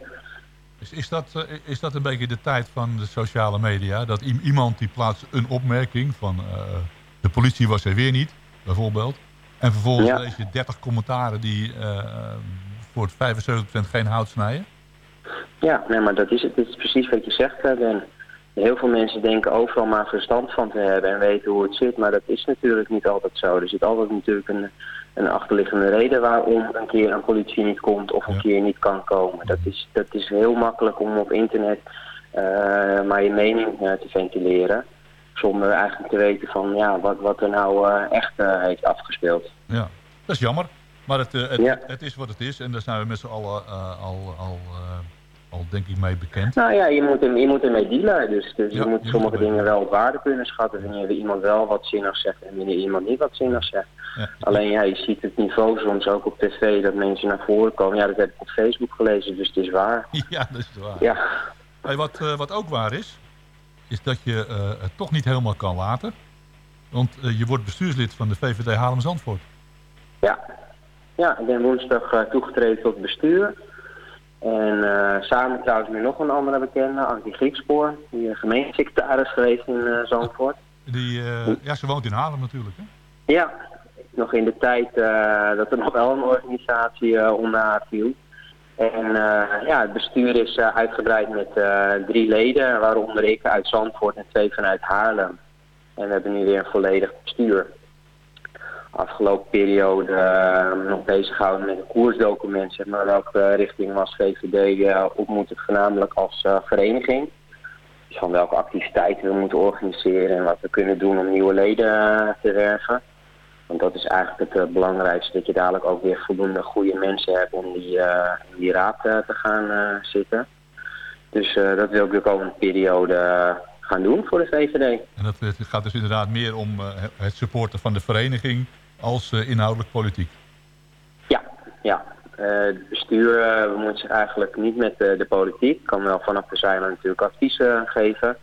Is, is, dat, eh, is dat een beetje de tijd van de sociale media? Dat iemand die plaatst een opmerking van eh, de politie was er weer niet, bijvoorbeeld. En vervolgens Ja. lees je 30 commentaren die eh, voor het 75% geen hout snijden. Ja, nee, maar dat is het. Dit is precies wat je zegt, hè, Ben. Heel veel mensen denken overal maar verstand van te hebben en weten hoe het zit, maar dat is natuurlijk niet altijd zo. Er zit altijd natuurlijk een, een achterliggende reden waarom een keer een politie niet komt of een Ja. keer niet kan komen. Dat is, dat is heel makkelijk om op internet eh, maar je mening eh, te ventileren, zonder eigenlijk te weten van ja, wat, wat er nou eh, echt eh, heeft afgespeeld. Ja, dat is jammer. Maar het, eh, het, Ja. het is wat het is en daar zijn we met z'n allen al, al, al denk ik mee bekend. Nou ja, je moet, je moet ermee dealen. Dus, dus Ja, je moet je sommige moet dingen wel op waarde kunnen schatten. Wanneer iemand wel wat zinnig zegt en wanneer iemand niet wat zinnig zegt. Ja. Alleen ja, je ziet het niveau soms ook op tv dat mensen naar voren komen. Ja, dat heb ik op Facebook gelezen, dus het is waar. Ja, dat is waar. Ja, Hey, wat, wat ook waar is, is dat je eh, het toch niet helemaal kan laten. Want eh, je wordt bestuurslid van de VVD Haarlem-Zandvoort. ja. ja ik ben woensdag eh, toegetreden tot bestuur. En samen trouwens met nog een andere bekende, Ankie Griekspoor. Die is gemeentesecretaris geweest in Zandvoort. Die, ja, ze woont in Haarlem natuurlijk. Hè? Ja, nog in de tijd dat er nog wel een organisatie onder haar viel. En eh, ja, het bestuur is eh, uitgebreid met eh, drie leden, waaronder ik uit Zandvoort en twee vanuit Haarlem. En we hebben nu weer een volledig bestuur. afgelopen periode nog bezig gehouden met een koersdocument, zeg maar, welke richting VVD eh, op moeten, voornamelijk als vereniging. Dus van welke activiteiten we moeten organiseren en wat we kunnen doen om nieuwe leden te werven. Want dat is eigenlijk het eh, belangrijkste, dat je dadelijk ook weer voldoende goede mensen hebt om die, eh, in die raad eh, te gaan eh, zitten. Dus eh, dat wil ik de komende periode eh, gaan doen voor de VVD. En dat het gaat dus inderdaad meer om eh, het supporten van de vereniging als eh, inhoudelijk politiek. Ja, eh, het bestuur eh, bemoeit zich eigenlijk niet met eh, de politiek. Ik kan wel vanaf de zijlijn natuurlijk adviezen geven.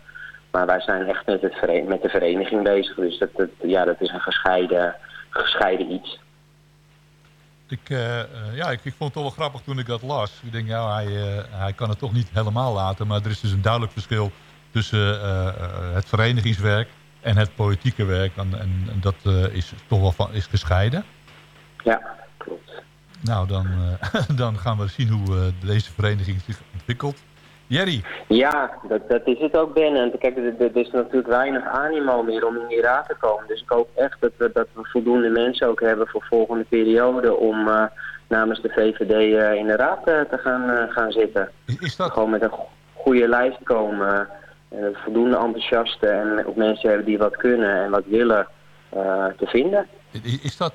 Maar wij zijn echt met, het met de vereniging bezig. Dus dat, dat, ja, dat is een gescheiden, gescheiden iets. Ik, eh, eh, ja, ik, ik vond het toch wel grappig toen ik dat las. Ik denk, ja, hij, eh, hij kan het toch niet helemaal laten. Maar er is dus een duidelijk verschil tussen het verenigingswerk en het politieke werk. En, en, en dat is toch wel van, is gescheiden. Ja, klopt. Nou, dan, dan gaan we zien hoe deze vereniging zich ontwikkelt. Jerry, Ja, dat, dat is het ook, Ben. En kijk, er, er is natuurlijk weinig animo meer om in die raad te komen. Dus ik hoop echt dat we, dat we voldoende mensen ook hebben voor volgende periode om eh, namens de VVD eh, in de raad eh, te gaan, gaan zitten. Is dat... Gewoon met een go- goede lijst komen. En voldoende enthousiaste en ook mensen hebben die wat kunnen en wat willen te vinden. is dat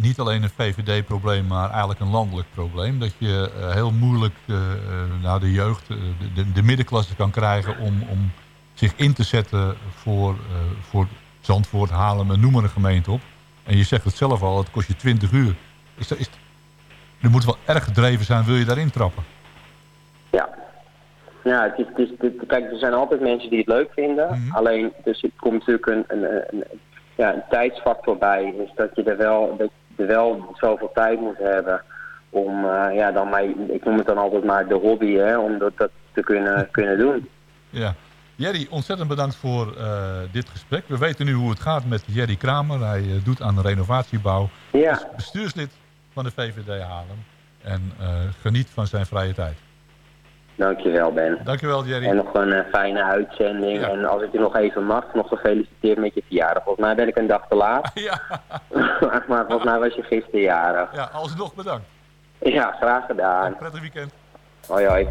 niet alleen een VVD-probleem, maar eigenlijk een landelijk probleem? Dat je eh, heel moeilijk eh, eh, nou, de jeugd, de, de, de middenklasse kan krijgen om, om zich in te zetten voor, voor Zandvoort, Haarlem, noem maar een gemeente op. En je zegt het zelf al, het kost je 20 uur. Is dat, is, er moet wel erg gedreven zijn, wil je daarin trappen? Ja, het is, het is, het- kijk, er zijn altijd mensen die het leuk vinden. Alleen, dus er komt natuurlijk een, een, een, ja, een tijdsfactor bij. Dus dat je er wel, dat wel zoveel tijd moet hebben om, eh, ja, dan mij, ik noem het dan altijd maar de hobby, hè, om dat, dat te kunnen, kunnen doen. Ja. Jerry, ontzettend bedankt voor eh, dit gesprek. We weten nu hoe het gaat met Jerry Kramer. Hij eh, doet aan de renovatiebouw. Ja. Is bestuurslid van de VVD Haarlem. En geniet van zijn vrije tijd. Dankjewel, Ben. Dankjewel, Jerry. En nog een eh, fijne uitzending. En als ik je nog even mag, nog gefeliciteerd met je verjaardag. Volgens mij ben ik een dag te laat. Ja. maar volgens mij was je gisteren jarig. Ja, alsnog bedankt. Ja, graag gedaan. Prettig weekend. Hoi, hoi.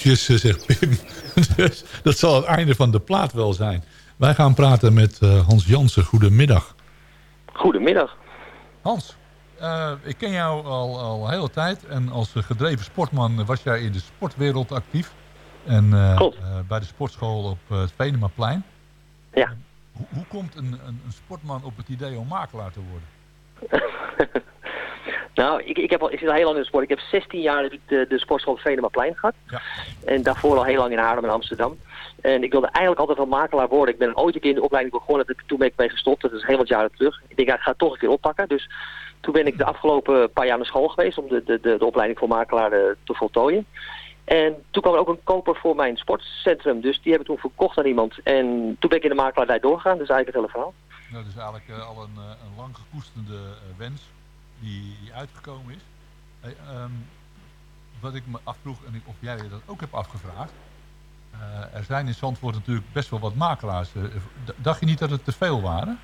Vogeltjes, eh, zegt Pim. dus dat zal het einde van de plaat wel zijn. Wij gaan praten met eh, Hans Jansen. Goedemiddag. Goedemiddag. Hans, eh, ik ken jou al, al een hele tijd. En als gedreven sportman was jij in de sportwereld actief. En bij de sportschool op het Venemaplein. Ja. Hoe, hoe komt een, een, een sportman op het idee om makelaar te worden? Nou, ik, ik, heb al, ik zit al heel lang in de sport. Ik heb 16 jaar ik de, de sportschool Venemaplein gehad. En daarvoor al heel lang in Haarlem en Amsterdam. En ik wilde eigenlijk altijd wel makelaar worden. Ik ben ooit een keer in de opleiding begonnen. Dat, toen ben ik mee gestopt. Dat is heel wat jaren terug. Ik denk, ja, ik ga het toch een keer oppakken. Dus toen ben ik de afgelopen paar jaar naar school geweest om de, de, de, de opleiding voor makelaar eh, te voltooien. En toen kwam er ook een koper voor mijn sportcentrum. Dus die heb ik toen verkocht aan iemand. En toen ben ik in de makelaardij doorgegaan. Dus eigenlijk het hele verhaal. Nou, dat is eigenlijk eh, al een, eh, een lang gekoesterde wens die, uitgekomen is. Ehm, wat ik me afvroeg, en of jij dat ook hebt afgevraagd. eh, er zijn in Zandvoort natuurlijk best wel wat makelaars. Eh, dacht je niet dat het te veel waren?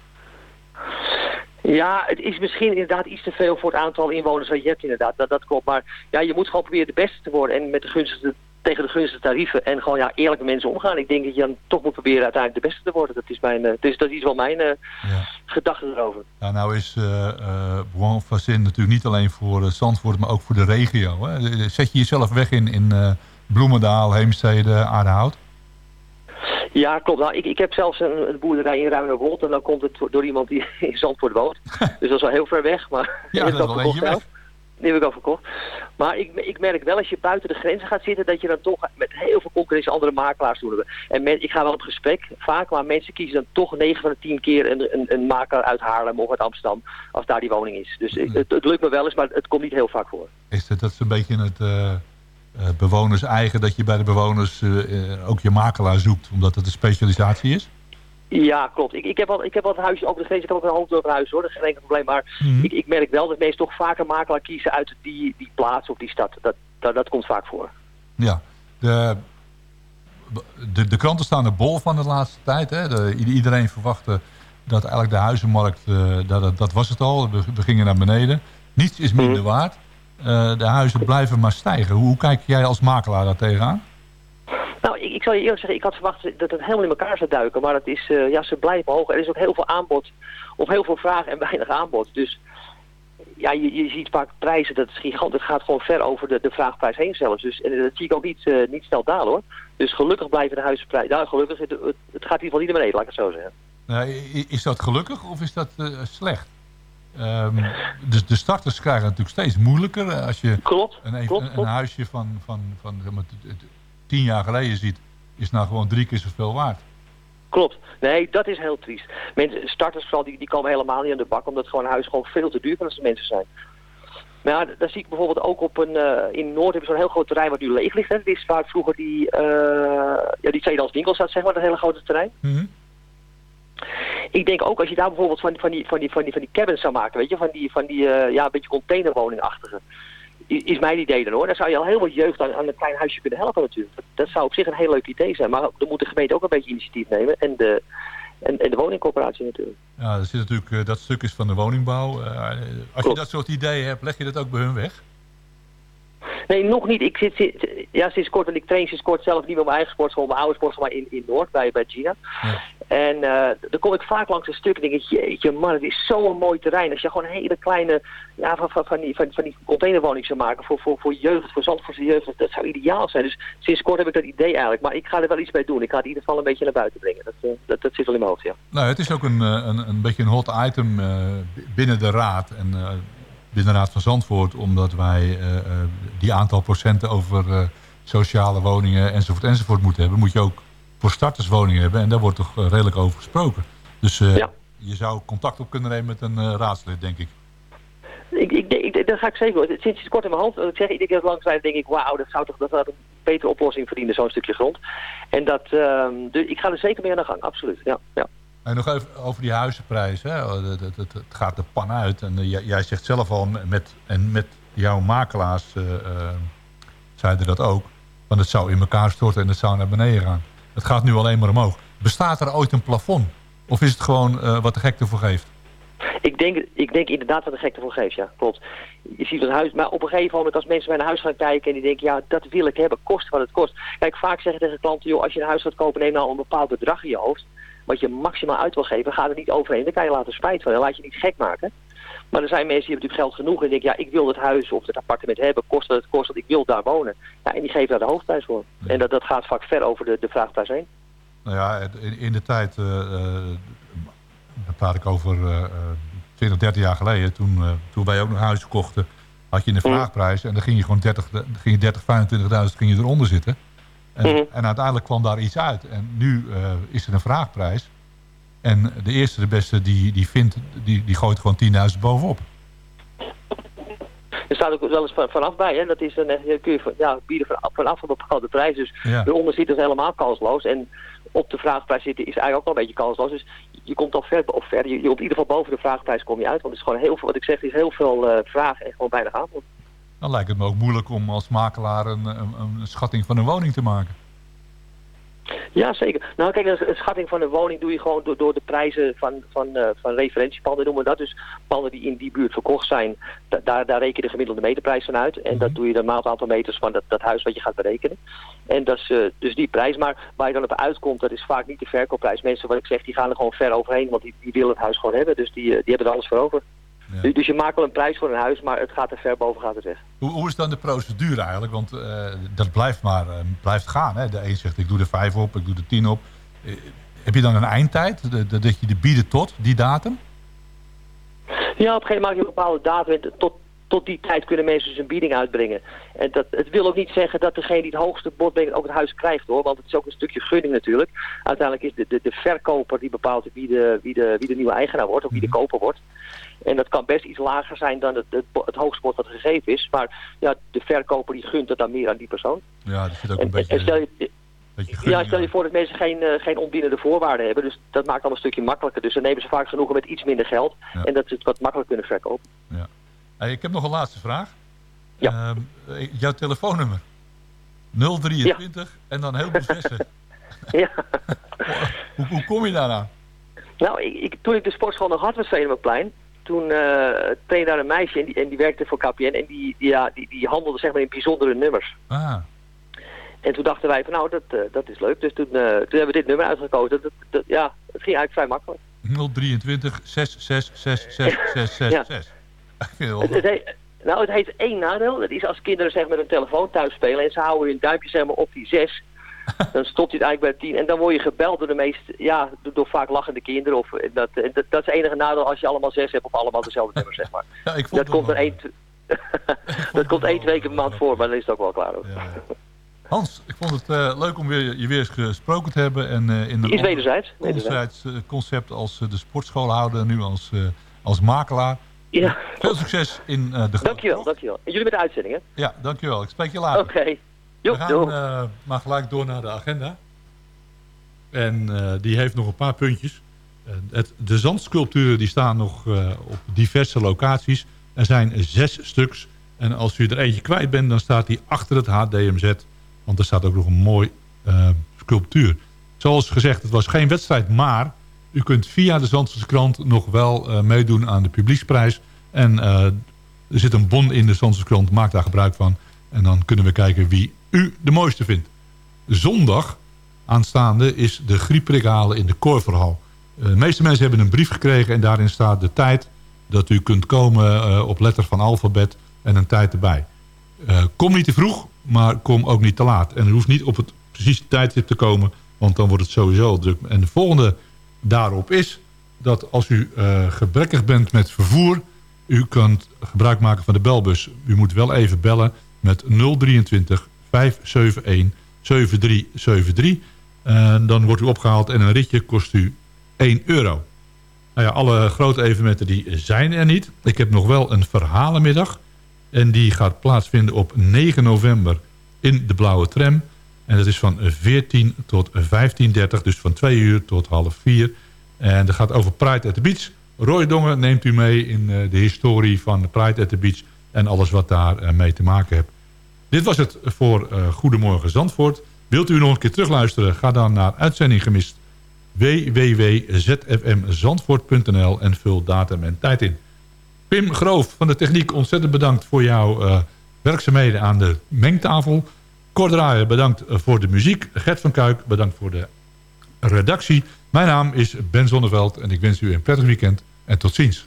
Ja, het is misschien inderdaad iets te veel voor het aantal inwoners wat je hebt inderdaad. Dat, dat klopt. Maar ja, je moet gewoon proberen de beste te worden. En met de gunstigste, tegen de gunstigste tarieven. En gewoon ja, eerlijk met mensen omgaan. Ik denk dat je dan toch moet proberen uiteindelijk de beste te worden. Dat is, mijn, eh, dus dat is wel mijn eh gedachte erover. Ja, nou is uh, uh, Bois Facin natuurlijk niet alleen voor uh, Zandvoort, maar ook voor de regio. Hè? Zet je jezelf weg in, in uh, Bloemendaal, Heemstede, Aardehout? Ja, klopt. Nou, ik, ik heb zelfs een, een boerderij in Ruinerwold en dan komt het door iemand die in Zandvoort woont. dus dat is wel heel ver weg, maar ja, dat is wel weg. Die heb ik al verkocht. Maar ik, ik merk wel als je buiten de grenzen gaat zitten, dat je dan toch met heel veel concurrentie andere makelaars doen hebben. En ik ga wel op gesprek vaak, maar mensen kiezen dan toch 9 van de 10 keer een, een, makelaar uit Haarlem of uit Amsterdam, als daar die woning is. Dus het, lukt me wel eens, maar het komt niet heel vaak voor. Is het, dat is een beetje het uh, uh, bewoners eigen, dat je bij de bewoners uh, ook je makelaar zoekt, omdat het een specialisatie is? Ja, klopt. Ik, ik, heb al, ik heb al het huisje over de grens. Ik heb ook een hoofddorphuis hoor, dat is geen enkel probleem. Maar mm -hmm. ik, ik, merk wel dat mensen toch vaker makelaar kiezen uit die, die plaats of die stad. Dat, dat, dat komt vaak voor. Ja, de, de, de kranten staan er bol van de laatste tijd. Hè? De, iedereen verwachtte dat eigenlijk de huizenmarkt, uh, dat, dat, dat, was het al. We, we, gingen naar beneden. Niets is minder mm -hmm. waard. Uh, de huizen blijven maar stijgen. Hoe, hoe kijk jij als makelaar daar tegenaan? Nou, ik, ik zal je eerlijk zeggen, ik had verwacht dat het helemaal in elkaar zou duiken. Maar het is, uh, ja, ze blijven hoog. Er is ook heel veel aanbod, of heel veel vraag en weinig aanbod. Dus ja, je, je ziet vaak prijzen, dat is gigant. Het gaat gewoon ver over de, de vraagprijs heen zelfs. Dus en dat zie ik ook niet, uh, niet snel dalen hoor. Dus gelukkig blijven de huizenprijzen, nou gelukkig, het, het, het, gaat in ieder geval niet naar beneden, laat ik het zo zeggen. Nou, is dat gelukkig of is dat uh, slecht? Um, dus de starters krijgen het natuurlijk steeds moeilijker. Als je klopt, een, klopt, een, een huisje van, van, van, van tien jaar geleden ziet, is nou gewoon drie keer zoveel waard. Klopt. Nee, dat is heel triest. Mensen, starters vooral, die, die komen helemaal niet aan de bak, omdat gewoon huis gewoon veel te duur van als de mensen zijn. Maar ja, daar zie ik bijvoorbeeld ook op een, uh, in Noord hebben ze zo'n heel groot terrein wat nu leeg ligt. Hè. Dat is waar vroeger die, uh, ja, die tweedehands winkel zat, zeg maar, dat hele grote terrein. Mm -hmm. Ik denk ook als je daar bijvoorbeeld van, van, die, van, die, van, die, van die cabins zou maken, weet je, van die, van die uh, ja, een beetje containerwoningachtige is mijn idee dan hoor. Dan zou je al heel wat jeugd aan, aan een klein huisje kunnen helpen natuurlijk. Dat, zou op zich een heel leuk idee zijn. Maar dan moet de gemeente ook een beetje initiatief nemen. En de, en, en de woningcorporatie natuurlijk. Ja, er zit natuurlijk, uh, dat stuk is van de woningbouw. Uh, als Klopt. je dat soort ideeën hebt, leg je dat ook bij hun weg? Nee, nog niet. Ik zit, zit, ja, sinds kort, want ik train sinds kort zelf niet met mijn eigen sportschool, mijn oude sportschool, maar in, in Noord, bij, bij Gina. Ja. En uh, dan kom ik vaak langs een stuk en denk ik, jeetje man, het is zo'n mooi terrein. Als je gewoon een hele kleine, ja, van, van, van, die, van, van die containerwoning zou maken voor, voor, voor jeugd, voor Zandvoortse jeugd, dat zou ideaal zijn. Dus sinds kort heb ik dat idee eigenlijk. Maar ik ga er wel iets mee doen. Ik ga het in ieder geval een beetje naar buiten brengen. Dat, uh, dat, dat zit wel in mijn hoofd, ja. Nou, het is ook een, een, een beetje een hot item uh, binnen de raad. En binnen de Raad van Zandvoort, omdat wij uh, uh, die aantal procenten over uh, sociale woningen enzovoort enzovoort moeten hebben, moet je ook voor starterswoningen hebben. En daar wordt toch redelijk over gesproken. Dus ja. je zou contact op kunnen nemen met een raadslid, denk ik. Ik, ik, ik, dat ga ik zeker. Sinds, sinds kort in mijn hoofd. Ik zeg, ik denk dat langs denk ik, wauw, dat zou toch dat zou een betere oplossing verdienen, zo'n stukje grond. En dat, dus ik ga er zeker mee aan de gang, absoluut. Ja, ja. En nog even over die huizenprijs. Hè? Het, gaat de pan uit. En uh, jij zegt zelf al, met, en met jouw makelaars uh, uh, zeiden dat ook. Want het zou in elkaar storten en het zou naar beneden gaan. Het gaat nu alleen maar omhoog. Bestaat er ooit een plafond? Of is het gewoon wat de gek ervoor geeft? Ik denk, ik denk inderdaad dat de gek ervoor geeft, ja, klopt. Je ziet het huis, maar op een gegeven moment als mensen bij een huis gaan kijken en die denken, ja, dat wil ik hebben, kost wat het kost. Kijk, vaak zeggen tegen klanten, joh, als je een huis gaat kopen, neem nou een bepaald bedrag in je hoofd, wat je maximaal uit wil geven, ga er niet overheen. Dan kan je later spijt van, dan laat je niet gek maken. Maar er zijn mensen die hebben natuurlijk geld genoeg en denken, ja, ik wil het huis of het appartement hebben, kost wat het kost, want ik wil daar wonen. Ja, en die geven daar de hoofdprijs voor. En dat, dat gaat vaak ver over de, de vraagprijs heen. Nou ja, in, in de tijd, eh, eh, daar praat ik over eh, 20, 30 jaar geleden, toen, eh, toen wij ook nog huizen kochten, had je een vraagprijs en dan ging je gewoon 30, dan ging je 30 25.000 ging je eronder zitten. En, en uiteindelijk kwam daar iets uit. En nu eh, is er een vraagprijs. En de eerste, de beste, die, die vindt, die, die gooit gewoon 10.000 bovenop. Er staat ook wel eens van- vanaf bij, hè. Dat is dan echt, kun je van- ja, bieden van- vanaf een bepaalde prijs. Dus Ja. eronder zit het helemaal kansloos. En op de vraagprijs zitten is eigenlijk ook wel een beetje kansloos. Dus je komt al ver, of ver je, je komt in ieder geval boven de vraagprijs kom je uit. Want het is gewoon heel veel, wat ik zeg, is heel veel eh vraag en gewoon weinig aanbod. Dan lijkt het me ook moeilijk om als makelaar een, een, een schatting van een woning te maken. Ja, zeker. Nou, kijk, een schatting van een woning doe je gewoon door, door de prijzen van, van, eh, van referentiepanden, noemen we dat. Dus panden die in die buurt verkocht zijn, da- daar, daar reken je de gemiddelde meterprijs van uit. En dat doe je dan maand aantal meters van dat, dat huis wat je gaat berekenen. En dat is eh, dus die prijs. Maar waar je dan op uitkomt, dat is vaak niet de verkoopprijs. Mensen, wat ik zeg, die gaan er gewoon ver overheen, want die, die willen het huis gewoon hebben. Dus die, eh, die hebben er alles voor over. Dus, dus je maakt wel een prijs voor een huis, maar het gaat er ver boven, gaat het weg. Hoe, hoe is dan de procedure eigenlijk? Want eh, dat blijft maar eh, blijft gaan. Hè? De een zegt ik doe er vijf op, ik doe er tien op. Eh, heb je dan een eindtijd? De- dat je de bieden tot die datum? Ja, op een gegeven moment maak je een bepaalde datum. en Tot, tot die tijd kunnen mensen dus een bieding uitbrengen. En dat, het wil ook niet zeggen dat degene die het hoogste bod brengt ook het huis krijgt hoor. Want het is ook een stukje gunning natuurlijk. Uiteindelijk is de, de, de verkoper die bepaalt wie de, wie, de, wie de nieuwe eigenaar wordt of wie de koper wordt. En dat kan best iets lager zijn dan het, het, het hoogste bod wat gegeven is. Maar ja, de verkoper die gunt het dan meer aan die persoon. Ja, er zit ook En, een beetje... en stel je, ja, stel je voor dat mensen geen, eh, geen voorwaarden hebben. Dus dat maakt al een stukje makkelijker. Dus dan nemen ze vaak genoegen met iets minder geld. Ja. En dat ze het wat makkelijker kunnen verkopen. Ja. Hey, ik heb nog een laatste vraag. Ja. Ehm, eh, jouw telefoonnummer. 023 en dan heel veel zessen. Ja. hoe, hoe kom je daaraan? Nou, ik, ik, toen ik de sportschool nog had met Venemaplein, toen uh, trainde daar een meisje en die, en die werkte voor KPN en die, die, ja, die, die handelde zeg maar in bijzondere nummers. Ah, En toen dachten wij van nou, dat, eh, dat is leuk. Dus toen, eh, toen hebben we dit nummer uitgekozen. Dat, dat, ja, het ging eigenlijk vrij makkelijk. 023 6666666. Ja. Ik vind het Het, het heet- nou, het heeft één nadeel. Dat is als kinderen zeg, met een telefoon thuis spelen en ze houden hun duimpje zeg maar, op die zes. dan stopt hij het eigenlijk bij tien. En dan word je gebeld door de meest, ja, door, vaak lachende kinderen. Of, eh, dat, en dat, dat is het enige nadeel als je allemaal zes hebt of allemaal dezelfde nummer, zeg maar. Ja, ik vond dat komt er één, dat komt één, twee keer per maand voor, maar dan is het ook wel klaar. Hoor. Hans, ik vond het eh, leuk om weer, je weer eens gesproken te hebben. En, eh, in de Is wederzijds, Wederzijds eh, concept als eh, de sportschool houden, nu als, eh, als makelaar. Ja. Veel succes in eh, de Dankjewel, dankjewel. En jullie met de uitzending, hè? Ja, dankjewel. Ik spreek je later. Oké. We gaan eh, maar gelijk door naar de agenda. En eh, die heeft nog een paar puntjes. Het, de zandsculpturen die staan nog eh, op diverse locaties. Er zijn zes stuks. En als u er eentje kwijt bent, dan staat die achter het HDMZ. Want er staat ook nog een mooi sculptuur. Zoals gezegd, het was geen wedstrijd, maar u kunt via de Zandvoortse krant nog wel meedoen aan de publieksprijs. En er zit een bon in de Zandvoortse krant, maak daar gebruik van. En dan kunnen we kijken wie u de mooiste vindt. Zondag aanstaande is de griepprik halen in de Korverhal. Eh, de meeste mensen hebben een brief gekregen en daarin staat de tijd dat u kunt komen eh, op letter van alfabet en een tijd erbij. Eh, kom niet te vroeg, maar kom ook niet te laat. En u hoeft niet op het precieze tijdstip te komen, want dan wordt het sowieso druk. En de volgende daarop is dat als u gebrekkig bent met vervoer... u kunt gebruik maken van de belbus. U moet wel even bellen met 023 571 7373. En dan wordt u opgehaald en een ritje kost u 1 euro. Nou ja, alle grote evenementen die zijn er niet. Ik heb nog wel een verhalenmiddag. En die gaat plaatsvinden op 9 november in de Blauwe Tram. En dat is van 14 tot 15.30, dus van 2 uur tot half 4. En dat gaat over Pride at the Beach. Roy neemt u mee in eh, de historie van Pride at the Beach... en alles wat daar eh, mee te maken heeft. Dit was het voor eh, Goedemorgen Zandvoort. Wilt u nog een keer terugluisteren? Ga dan naar uitzending gemist www.zfmzandvoort.nl en vul datum en tijd in. Pim Groof van de techniek, ontzettend bedankt voor jouw eh, werkzaamheden aan de mengtafel. Kort Draaier, bedankt voor de muziek. Gert van Kuik, bedankt voor de redactie. Mijn naam is Ben Zonneveld en ik wens u een prettig weekend en tot ziens.